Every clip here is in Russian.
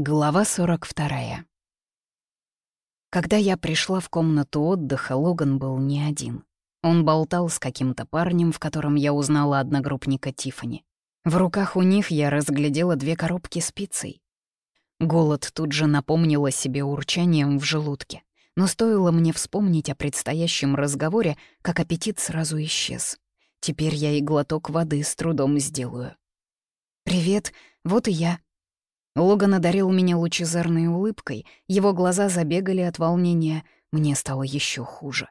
Глава 42. Когда я пришла в комнату отдыха, Логан был не один. Он болтал с каким-то парнем, в котором я узнала одногруппника Тифани. В руках у них я разглядела две коробки с пиццей. Голод тут же напомнил о себе урчанием в желудке. Но стоило мне вспомнить о предстоящем разговоре, как аппетит сразу исчез. Теперь я и глоток воды с трудом сделаю. «Привет, вот и я», Логан одарил меня лучезарной улыбкой, его глаза забегали от волнения, мне стало еще хуже.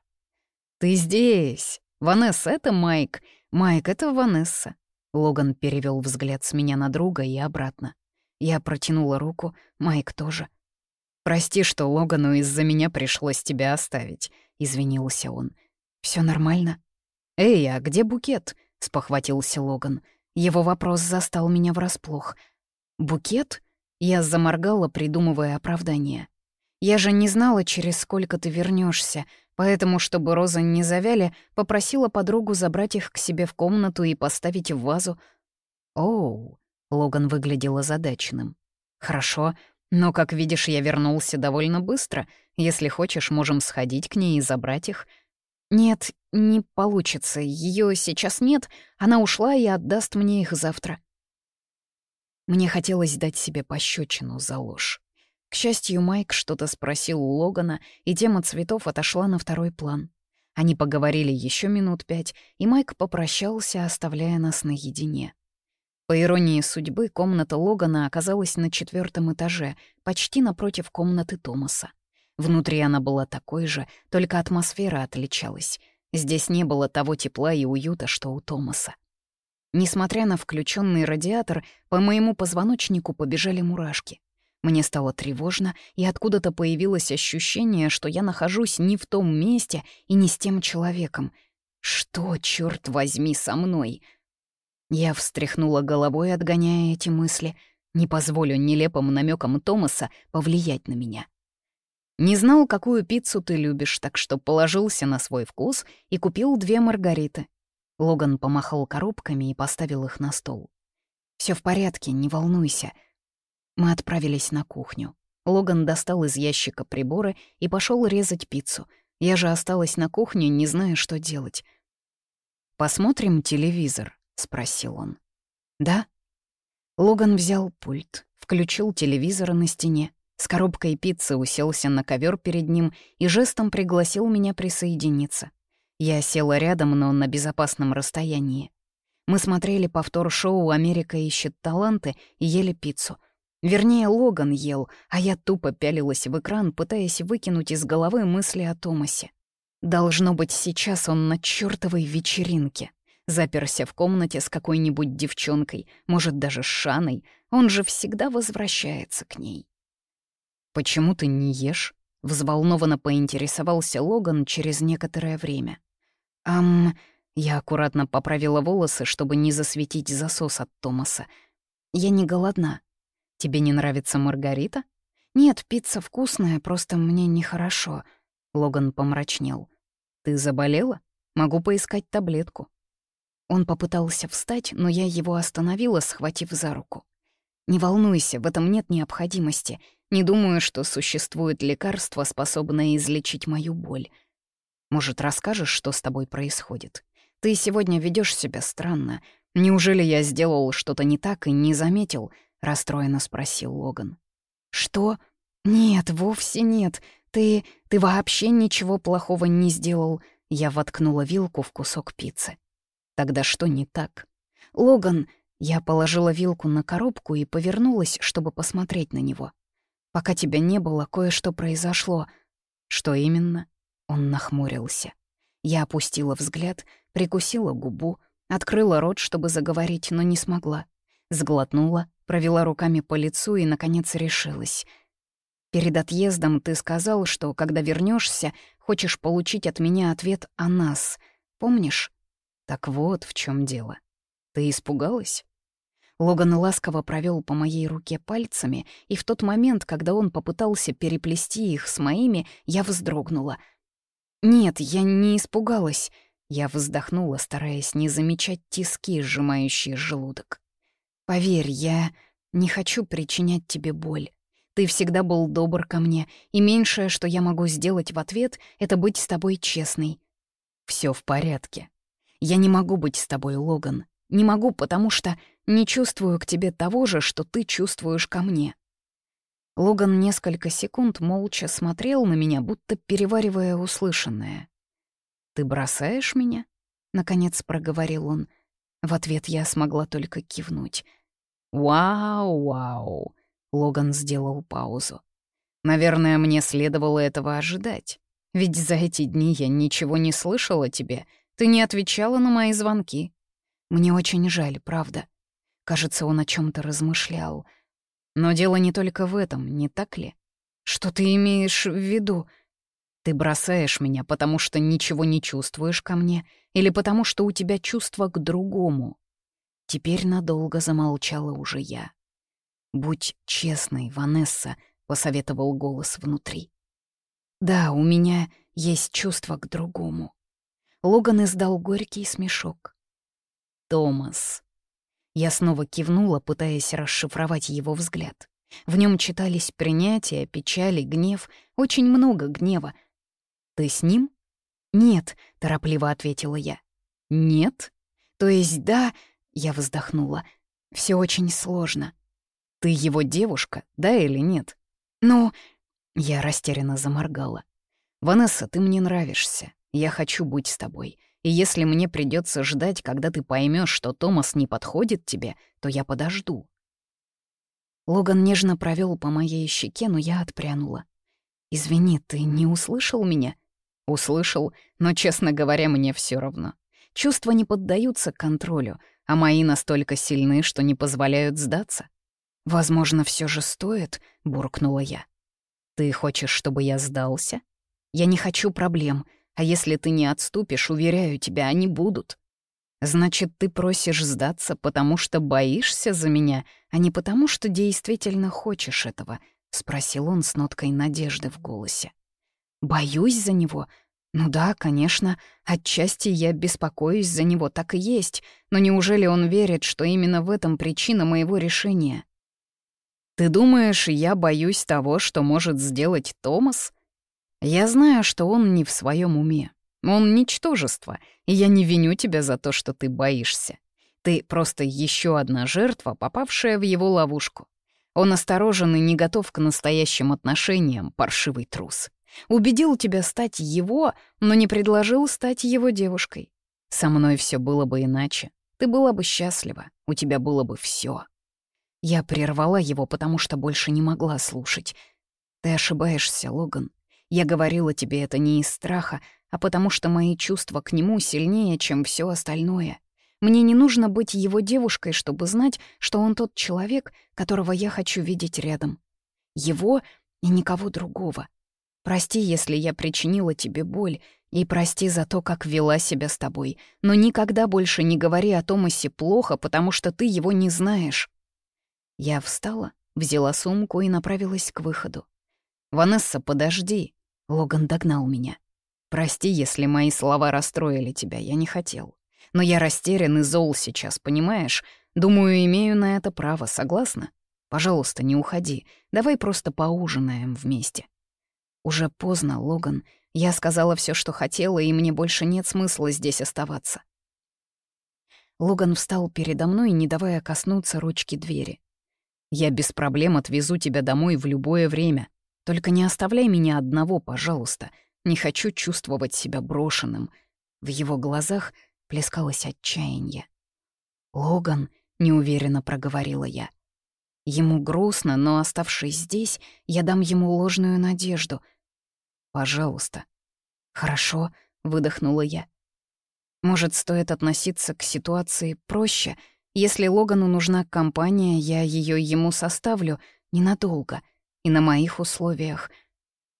«Ты здесь! Ванесса, это Майк. Майк, это Ванесса». Логан перевел взгляд с меня на друга и обратно. Я протянула руку, Майк тоже. «Прости, что Логану из-за меня пришлось тебя оставить», — извинился он. Все нормально?» «Эй, а где букет?» — спохватился Логан. Его вопрос застал меня врасплох. «Букет?» Я заморгала, придумывая оправдание. «Я же не знала, через сколько ты вернешься, поэтому, чтобы розы не завяли, попросила подругу забрать их к себе в комнату и поставить в вазу». «Оу», — Логан выглядел озадаченным. «Хорошо, но, как видишь, я вернулся довольно быстро. Если хочешь, можем сходить к ней и забрать их». «Нет, не получится. Ее сейчас нет. Она ушла и отдаст мне их завтра». Мне хотелось дать себе пощечину за ложь. К счастью, Майк что-то спросил у Логана, и тема цветов отошла на второй план. Они поговорили еще минут пять, и Майк попрощался, оставляя нас наедине. По иронии судьбы, комната Логана оказалась на четвертом этаже, почти напротив комнаты Томаса. Внутри она была такой же, только атмосфера отличалась. Здесь не было того тепла и уюта, что у Томаса. Несмотря на включенный радиатор, по моему позвоночнику побежали мурашки. Мне стало тревожно, и откуда-то появилось ощущение, что я нахожусь не в том месте и не с тем человеком. Что, черт возьми, со мной? Я встряхнула головой, отгоняя эти мысли. Не позволю нелепым намекам Томаса повлиять на меня. Не знал, какую пиццу ты любишь, так что положился на свой вкус и купил две маргариты. Логан помахал коробками и поставил их на стол. Все в порядке, не волнуйся». Мы отправились на кухню. Логан достал из ящика приборы и пошел резать пиццу. Я же осталась на кухне, не зная, что делать. «Посмотрим телевизор?» — спросил он. «Да?» Логан взял пульт, включил телевизор на стене, с коробкой пиццы уселся на ковер перед ним и жестом пригласил меня присоединиться. Я села рядом, но на безопасном расстоянии. Мы смотрели повтор шоу «Америка ищет таланты» и ели пиццу. Вернее, Логан ел, а я тупо пялилась в экран, пытаясь выкинуть из головы мысли о Томасе. Должно быть, сейчас он на чёртовой вечеринке. Заперся в комнате с какой-нибудь девчонкой, может, даже с Шаной. Он же всегда возвращается к ней. «Почему ты не ешь?» — взволнованно поинтересовался Логан через некоторое время. «Ам...» Я аккуратно поправила волосы, чтобы не засветить засос от Томаса. «Я не голодна. Тебе не нравится Маргарита?» «Нет, пицца вкусная, просто мне нехорошо». Логан помрачнел. «Ты заболела? Могу поискать таблетку». Он попытался встать, но я его остановила, схватив за руку. «Не волнуйся, в этом нет необходимости. Не думаю, что существует лекарство, способное излечить мою боль. Может, расскажешь, что с тобой происходит? Ты сегодня ведешь себя странно. Неужели я сделал что-то не так и не заметил?» — расстроенно спросил Логан. «Что? Нет, вовсе нет. Ты... ты вообще ничего плохого не сделал». Я воткнула вилку в кусок пиццы. «Тогда что не так?» «Логан...» Я положила вилку на коробку и повернулась, чтобы посмотреть на него. «Пока тебя не было, кое-что произошло». «Что именно?» Он нахмурился. Я опустила взгляд, прикусила губу, открыла рот, чтобы заговорить, но не смогла. Сглотнула, провела руками по лицу и, наконец, решилась. «Перед отъездом ты сказал, что, когда вернешься, хочешь получить от меня ответ о нас. Помнишь? Так вот в чем дело. Ты испугалась?» Логан ласково провел по моей руке пальцами, и в тот момент, когда он попытался переплести их с моими, я вздрогнула — «Нет, я не испугалась». Я вздохнула, стараясь не замечать тиски, сжимающие желудок. «Поверь, я не хочу причинять тебе боль. Ты всегда был добр ко мне, и меньшее, что я могу сделать в ответ, это быть с тобой честной. Все в порядке. Я не могу быть с тобой, Логан. Не могу, потому что не чувствую к тебе того же, что ты чувствуешь ко мне. Логан несколько секунд молча смотрел на меня, будто переваривая услышанное. «Ты бросаешь меня?» — наконец проговорил он. В ответ я смогла только кивнуть. «Вау-вау!» — Логан сделал паузу. «Наверное, мне следовало этого ожидать. Ведь за эти дни я ничего не слышала тебе. Ты не отвечала на мои звонки. Мне очень жаль, правда. Кажется, он о чем то размышлял. Но дело не только в этом, не так ли? Что ты имеешь в виду? Ты бросаешь меня, потому что ничего не чувствуешь ко мне, или потому что у тебя чувство к другому? Теперь надолго замолчала уже я. «Будь честной, Ванесса», — посоветовал голос внутри. «Да, у меня есть чувство к другому». Логан издал горький смешок. «Томас». Я снова кивнула, пытаясь расшифровать его взгляд. В нем читались принятие, печаль и гнев, очень много гнева. «Ты с ним?» «Нет», — торопливо ответила я. «Нет? То есть да...» — я вздохнула. Все очень сложно. Ты его девушка, да или нет?» «Ну...» — я растерянно заморгала. «Ванесса, ты мне нравишься. Я хочу быть с тобой. И если мне придется ждать, когда ты поймешь, что Томас не подходит тебе, то я подожду». Логан нежно провел по моей щеке, но я отпрянула. «Извини, ты не услышал меня?» «Услышал, но, честно говоря, мне все равно. Чувства не поддаются контролю, а мои настолько сильны, что не позволяют сдаться. «Возможно, все же стоит», — буркнула я. «Ты хочешь, чтобы я сдался? Я не хочу проблем, а если ты не отступишь, уверяю тебя, они будут. Значит, ты просишь сдаться, потому что боишься за меня, а не потому, что действительно хочешь этого», — спросил он с ноткой надежды в голосе. «Боюсь за него?» «Ну да, конечно, отчасти я беспокоюсь за него, так и есть, но неужели он верит, что именно в этом причина моего решения?» Ты думаешь, я боюсь того, что может сделать Томас? Я знаю, что он не в своем уме. Он ничтожество, и я не виню тебя за то, что ты боишься. Ты просто еще одна жертва, попавшая в его ловушку. Он осторожен и не готов к настоящим отношениям, паршивый трус. Убедил тебя стать его, но не предложил стать его девушкой. Со мной все было бы иначе. Ты была бы счастлива, у тебя было бы все. Я прервала его, потому что больше не могла слушать. «Ты ошибаешься, Логан. Я говорила тебе это не из страха, а потому что мои чувства к нему сильнее, чем все остальное. Мне не нужно быть его девушкой, чтобы знать, что он тот человек, которого я хочу видеть рядом. Его и никого другого. Прости, если я причинила тебе боль, и прости за то, как вела себя с тобой, но никогда больше не говори о Томасе плохо, потому что ты его не знаешь. Я встала, взяла сумку и направилась к выходу. «Ванесса, подожди!» — Логан догнал меня. «Прости, если мои слова расстроили тебя, я не хотел. Но я растерян и зол сейчас, понимаешь? Думаю, имею на это право, согласна? Пожалуйста, не уходи, давай просто поужинаем вместе». «Уже поздно, Логан. Я сказала все, что хотела, и мне больше нет смысла здесь оставаться». Логан встал передо мной, не давая коснуться ручки двери. Я без проблем отвезу тебя домой в любое время. Только не оставляй меня одного, пожалуйста. Не хочу чувствовать себя брошенным». В его глазах плескалось отчаяние. «Логан», — неуверенно проговорила я. Ему грустно, но, оставшись здесь, я дам ему ложную надежду. «Пожалуйста». «Хорошо», — выдохнула я. «Может, стоит относиться к ситуации проще?» Если Логану нужна компания, я ее ему составлю ненадолго и на моих условиях.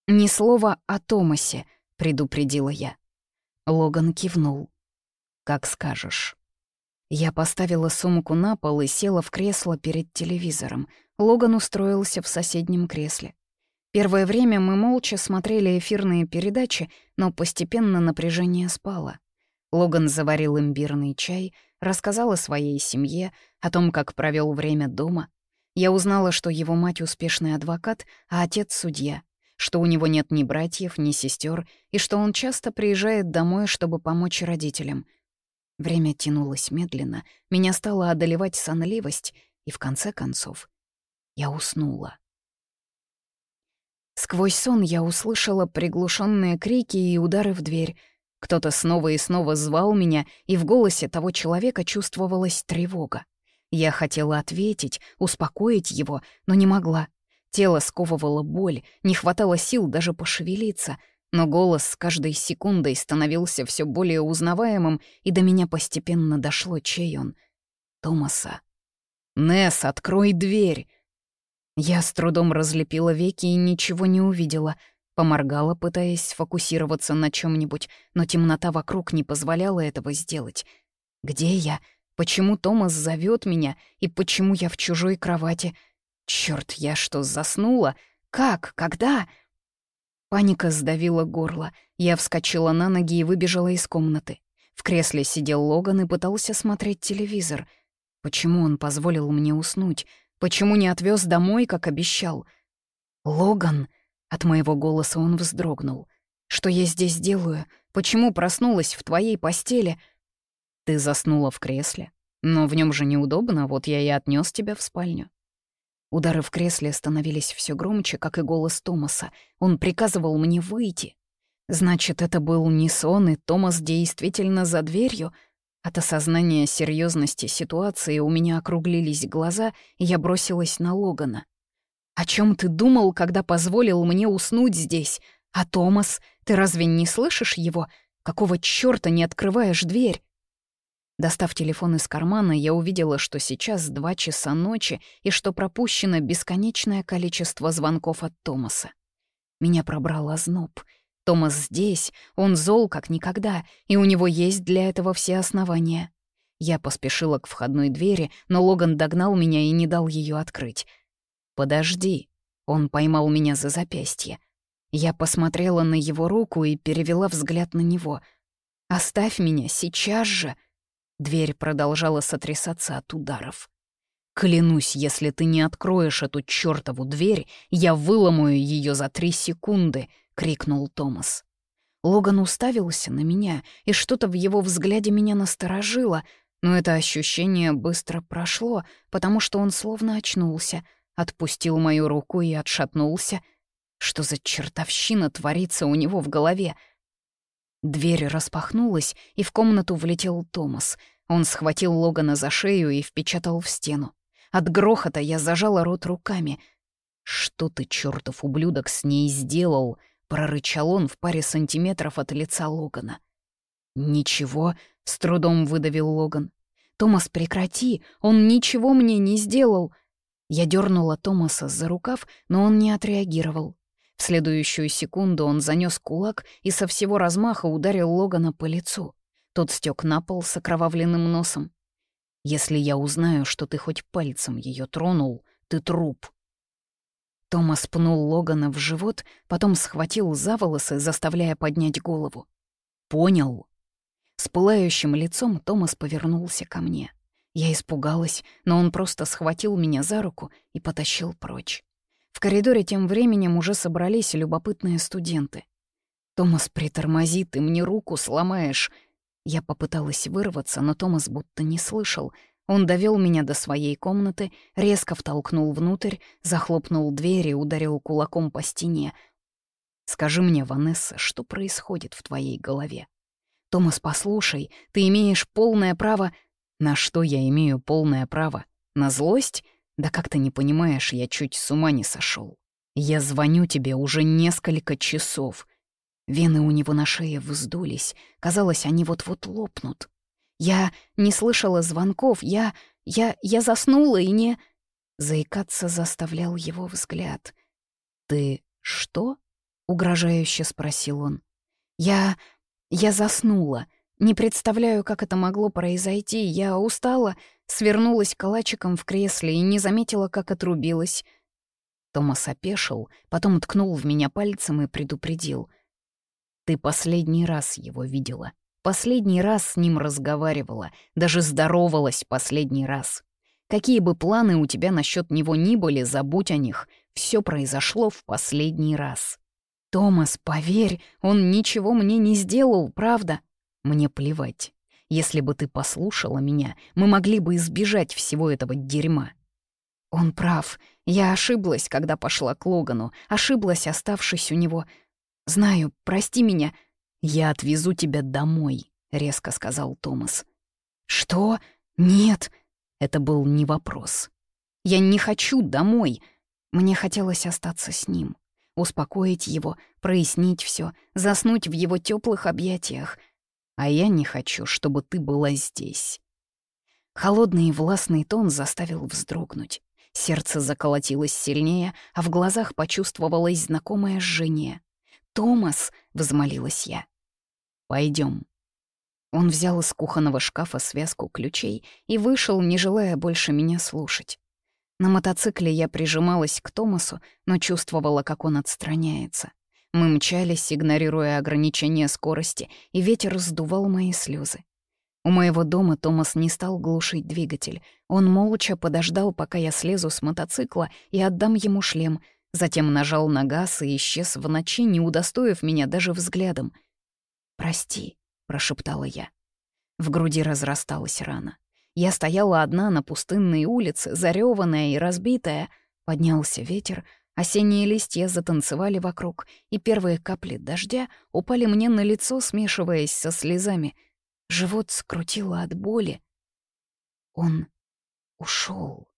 «Ни слова о Томасе», — предупредила я. Логан кивнул. «Как скажешь». Я поставила сумку на пол и села в кресло перед телевизором. Логан устроился в соседнем кресле. Первое время мы молча смотрели эфирные передачи, но постепенно напряжение спало. Логан заварил имбирный чай, рассказал о своей семье, о том, как провел время дома. Я узнала, что его мать успешный адвокат, а отец — судья, что у него нет ни братьев, ни сестер, и что он часто приезжает домой, чтобы помочь родителям. Время тянулось медленно, меня стала одолевать сонливость, и в конце концов я уснула. Сквозь сон я услышала приглушенные крики и удары в дверь. Кто-то снова и снова звал меня, и в голосе того человека чувствовалась тревога. Я хотела ответить, успокоить его, но не могла. Тело сковывало боль, не хватало сил даже пошевелиться, но голос с каждой секундой становился все более узнаваемым, и до меня постепенно дошло, чей он. Томаса. «Несс, открой дверь!» Я с трудом разлепила веки и ничего не увидела. Поморгала, пытаясь сфокусироваться на чем нибудь но темнота вокруг не позволяла этого сделать. «Где я? Почему Томас зовет меня? И почему я в чужой кровати? Черт, я что, заснула? Как? Когда?» Паника сдавила горло. Я вскочила на ноги и выбежала из комнаты. В кресле сидел Логан и пытался смотреть телевизор. Почему он позволил мне уснуть? Почему не отвез домой, как обещал? Логан! От моего голоса он вздрогнул. Что я здесь делаю? Почему проснулась в твоей постели? Ты заснула в кресле. Но в нем же неудобно, вот я и отнес тебя в спальню. Удары в кресле становились все громче, как и голос Томаса. Он приказывал мне выйти. Значит, это был не сон, и Томас действительно за дверью — от осознания серьезности ситуации у меня округлились глаза, и я бросилась на Логана. «О чем ты думал, когда позволил мне уснуть здесь? А Томас, ты разве не слышишь его? Какого чёрта не открываешь дверь?» Достав телефон из кармана, я увидела, что сейчас два часа ночи и что пропущено бесконечное количество звонков от Томаса. Меня пробрал озноб — Томас здесь, он зол как никогда, и у него есть для этого все основания. Я поспешила к входной двери, но Логан догнал меня и не дал ее открыть. «Подожди», — он поймал меня за запястье. Я посмотрела на его руку и перевела взгляд на него. «Оставь меня сейчас же!» Дверь продолжала сотрясаться от ударов. «Клянусь, если ты не откроешь эту чёртову дверь, я выломаю ее за три секунды», крикнул Томас. Логан уставился на меня, и что-то в его взгляде меня насторожило, но это ощущение быстро прошло, потому что он словно очнулся, отпустил мою руку и отшатнулся. Что за чертовщина творится у него в голове? Дверь распахнулась, и в комнату влетел Томас. Он схватил Логана за шею и впечатал в стену. От грохота я зажала рот руками. «Что ты, чертов ублюдок, с ней сделал?» — прорычал он в паре сантиметров от лица Логана. «Ничего», — с трудом выдавил Логан. «Томас, прекрати, он ничего мне не сделал». Я дернула Томаса за рукав, но он не отреагировал. В следующую секунду он занёс кулак и со всего размаха ударил Логана по лицу. Тот стёк на пол с окровавленным носом. «Если я узнаю, что ты хоть пальцем её тронул, ты труп», Томас пнул Логана в живот, потом схватил за волосы, заставляя поднять голову. «Понял». С пылающим лицом Томас повернулся ко мне. Я испугалась, но он просто схватил меня за руку и потащил прочь. В коридоре тем временем уже собрались любопытные студенты. «Томас, притормози, ты мне руку сломаешь!» Я попыталась вырваться, но Томас будто не слышал, он довел меня до своей комнаты, резко втолкнул внутрь, захлопнул дверь и ударил кулаком по стене. «Скажи мне, Ванесса, что происходит в твоей голове?» «Томас, послушай, ты имеешь полное право...» «На что я имею полное право? На злость? Да как ты не понимаешь, я чуть с ума не сошел. Я звоню тебе уже несколько часов». Вены у него на шее вздулись, казалось, они вот-вот лопнут. Я не слышала звонков, я... я... я заснула и не... Заикаться заставлял его взгляд. «Ты что?» — угрожающе спросил он. «Я... я заснула. Не представляю, как это могло произойти. Я устала, свернулась калачиком в кресле и не заметила, как отрубилась». Томас опешил, потом ткнул в меня пальцем и предупредил. «Ты последний раз его видела. Последний раз с ним разговаривала, даже здоровалась последний раз. Какие бы планы у тебя насчет него ни были, забудь о них. Все произошло в последний раз. Томас, поверь, он ничего мне не сделал, правда? Мне плевать. Если бы ты послушала меня, мы могли бы избежать всего этого дерьма. Он прав. Я ошиблась, когда пошла к Логану. Ошиблась, оставшись у него. Знаю, прости меня. Я отвезу тебя домой, — резко сказал Томас. Что? Нет. Это был не вопрос. Я не хочу домой. Мне хотелось остаться с ним, успокоить его, прояснить все, заснуть в его теплых объятиях. А я не хочу, чтобы ты была здесь. Холодный и властный тон заставил вздрогнуть. Сердце заколотилось сильнее, а в глазах почувствовалось знакомое жжение. «Томас!» — взмолилась я. Пойдем. Он взял из кухонного шкафа связку ключей и вышел, не желая больше меня слушать. На мотоцикле я прижималась к Томасу, но чувствовала, как он отстраняется. Мы мчались, игнорируя ограничения скорости, и ветер сдувал мои слезы. У моего дома Томас не стал глушить двигатель. Он молча подождал, пока я слезу с мотоцикла и отдам ему шлем, затем нажал на газ и исчез в ночи, не удостоив меня даже взглядом. «Прости», — прошептала я. В груди разрасталась рана. Я стояла одна на пустынной улице, зарёванная и разбитая. Поднялся ветер, осенние листья затанцевали вокруг, и первые капли дождя упали мне на лицо, смешиваясь со слезами — Живот скрутило от боли. Он ушел.